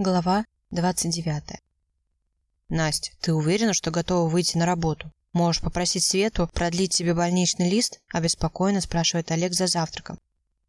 Глава 29. Настя, ты уверена, что готова выйти на работу? Можешь попросить Свету продлить тебе больничный лист? Обеспокоенно спрашивает Олег за завтраком.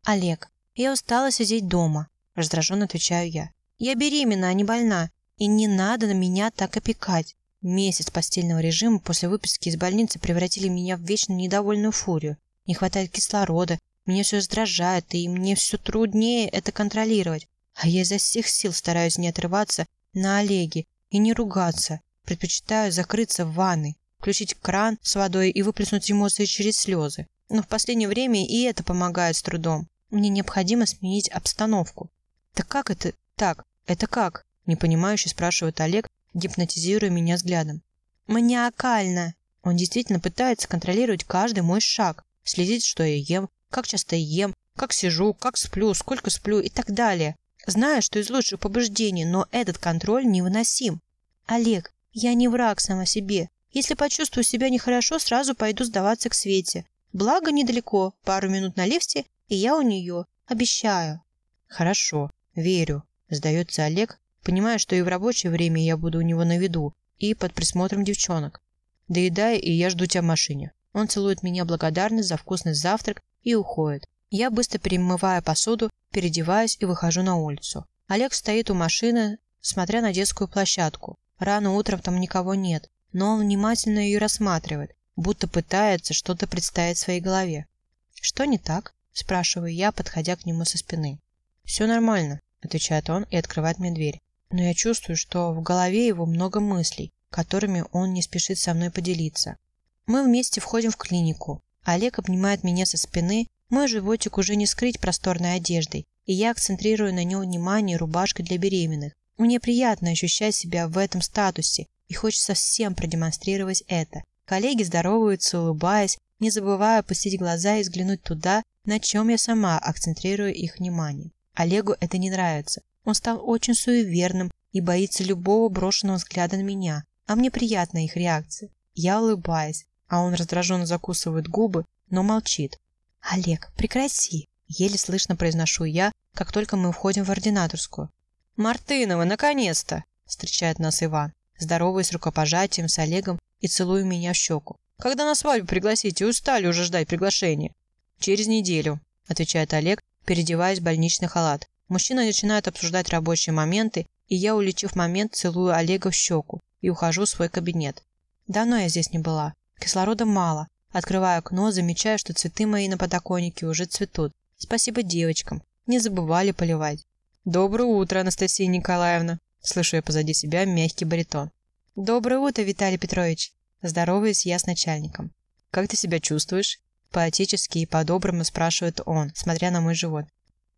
Олег, я устала сидеть дома, раздраженно отвечаю я. Я беременна, а не больна, и не надо на меня так опекать. Месяц постельного режима после выписки из больницы превратили меня в вечно недовольную фурию. Не хватает кислорода, меня все раздражает, и мне все труднее это контролировать. А я изо всех сил стараюсь не отрываться на Олеге и не ругаться. Предпочитаю закрыться в ванной, включить кран с водой и выплеснуть эмоции через слезы. Но в последнее время и это помогает с трудом. Мне необходимо сменить обстановку. Так как это так? Это как? Непонимающе спрашивает Олег, гипнотизируя меня взглядом. Маниакально. Он действительно пытается контролировать каждый мой шаг, следить, что я ем, как часто ем, как сижу, как сплю, сколько сплю и так далее. Знаю, что из лучших побуждений, но этот контроль невыносим. Олег, я не враг сама себе. Если почувствую себя нехорошо, сразу пойду сдаваться к Свете. Благо недалеко, пару минут на лифте, и я у нее. Обещаю. Хорошо, верю, сдается Олег, понимая, что и в рабочее время я буду у него на виду, и под присмотром девчонок. Доедай, и я жду тебя в машине. Он целует меня благодарно за вкусный завтрак и уходит. Я быстро перемываю посуду, переодеваюсь и выхожу на улицу. Олег стоит у машины, смотря на детскую площадку. Рано утром там никого нет, но он внимательно ее рассматривает, будто пытается что-то представить в своей голове. «Что не так?» – спрашиваю я, подходя к нему со спины. «Все нормально», – отвечает он и открывает мне дверь. Но я чувствую, что в голове его много мыслей, которыми он не спешит со мной поделиться. Мы вместе входим в клинику. Олег обнимает меня со спины мой животик уже не скрыть просторной одеждой, и я акцентрирую на нем внимание рубашкой для беременных. Мне приятно ощущать себя в этом статусе, и хочется всем продемонстрировать это. Коллеги здороваются, улыбаясь, не забывая опустить глаза и взглянуть туда, на чем я сама акцентрирую их внимание. Олегу это не нравится. Он стал очень суеверным и боится любого брошенного взгляда на меня, а мне приятна их реакция. Я улыбаюсь, а он раздраженно закусывает губы, но молчит. «Олег, прекрати!» – еле слышно произношу я, как только мы входим в ординаторскую. «Мартынова, наконец-то!» – встречает нас Иван, здороваясь рукопожатием с Олегом и целуя меня в щеку. «Когда на свадьбу пригласите? Устали уже ждать приглашения». «Через неделю», – отвечает Олег, переодеваясь в больничный халат. Мужчина начинает обсуждать рабочие моменты, и я, улетев момент, целую Олега в щеку и ухожу в свой кабинет. Давно я здесь не была. Кислорода мало, Открываю окно, замечаю, что цветы мои на подоконнике уже цветут. Спасибо девочкам. Не забывали поливать. «Доброе утро, Анастасия Николаевна!» Слышу я позади себя мягкий баритон. «Доброе утро, Виталий Петрович!» Здороваюсь я с начальником. «Как ты себя чувствуешь?» Поотечески и по-доброму спрашивает он, смотря на мой живот.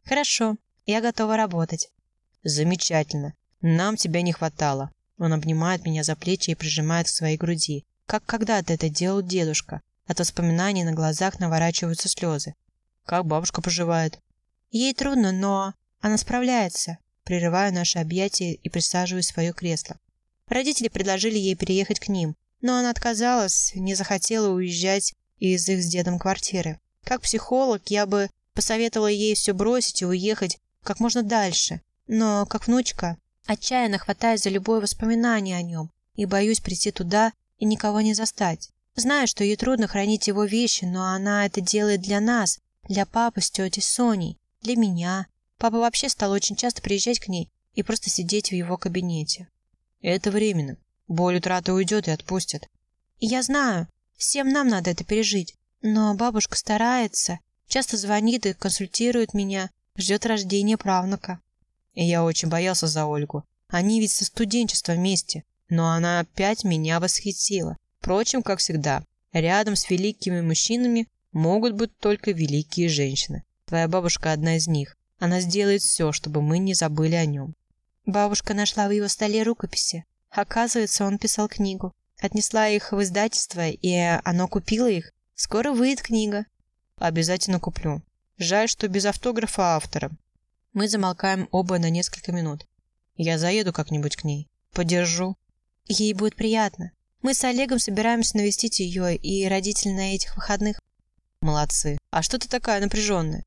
«Хорошо, я готова работать». «Замечательно. Нам тебя не хватало». Он обнимает меня за плечи и прижимает к своей груди, как когда-то это делал дедушка. От воспоминаний на глазах наворачиваются слезы. Как бабушка поживает? Ей трудно, но она справляется. Прерываю наше объятие и присаживаюсь в свое кресло. Родители предложили ей переехать к ним, но она отказалась, не захотела уезжать из их с дедом квартиры. Как психолог я бы посоветовала ей все бросить и уехать как можно дальше. Но, как внучка, отчаянно хватаюсь за любое воспоминание о нем и боюсь прийти туда и никого не застать. Знаю, что ей трудно хранить его вещи, но она это делает для нас, для папы с тетей Соней, для меня. Папа вообще стал очень часто приезжать к ней и просто сидеть в его кабинете. Это временно. Боль утраты уйдет и отпустит. Я знаю, всем нам надо это пережить. Но бабушка старается, часто звонит и консультирует меня, ждет рождения правнука. И я очень боялся за Ольгу. Они ведь со студенчества вместе. Но она опять меня восхитила. Впрочем, как всегда, рядом с великими мужчинами могут быть только великие женщины. Твоя бабушка одна из них. Она сделает все, чтобы мы не забыли о нем. Бабушка нашла в его столе рукописи. Оказывается, он писал книгу. Отнесла их в издательство, и оно купило их. Скоро выйдет книга. Обязательно куплю. Жаль, что без автографа автора. Мы замолкаем оба на несколько минут. Я заеду как-нибудь к ней. Подержу. Ей будет приятно. Мы с Олегом собираемся навестить ее и родителей на этих выходных. Молодцы. А что ты такая напряженная?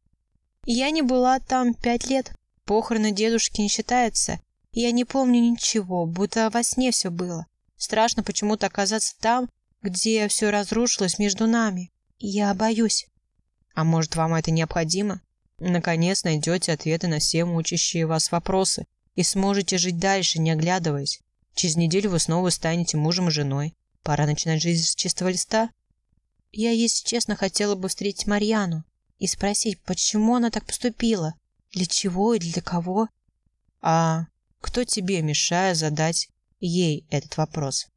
Я не была там пять лет. Похороны дедушки не считаются. Я не помню ничего, будто во сне все было. Страшно почему-то оказаться там, где все разрушилось между нами. Я боюсь. А может, вам это необходимо? Наконец найдете ответы на все мучащие вас вопросы и сможете жить дальше, не оглядываясь. Через неделю вы снова станете мужем и женой. Пора начинать жизнь с чистого листа. Я, если честно, хотела бы встретить Марьяну и спросить, почему она так поступила, для чего и для кого. А кто тебе мешает задать ей этот вопрос?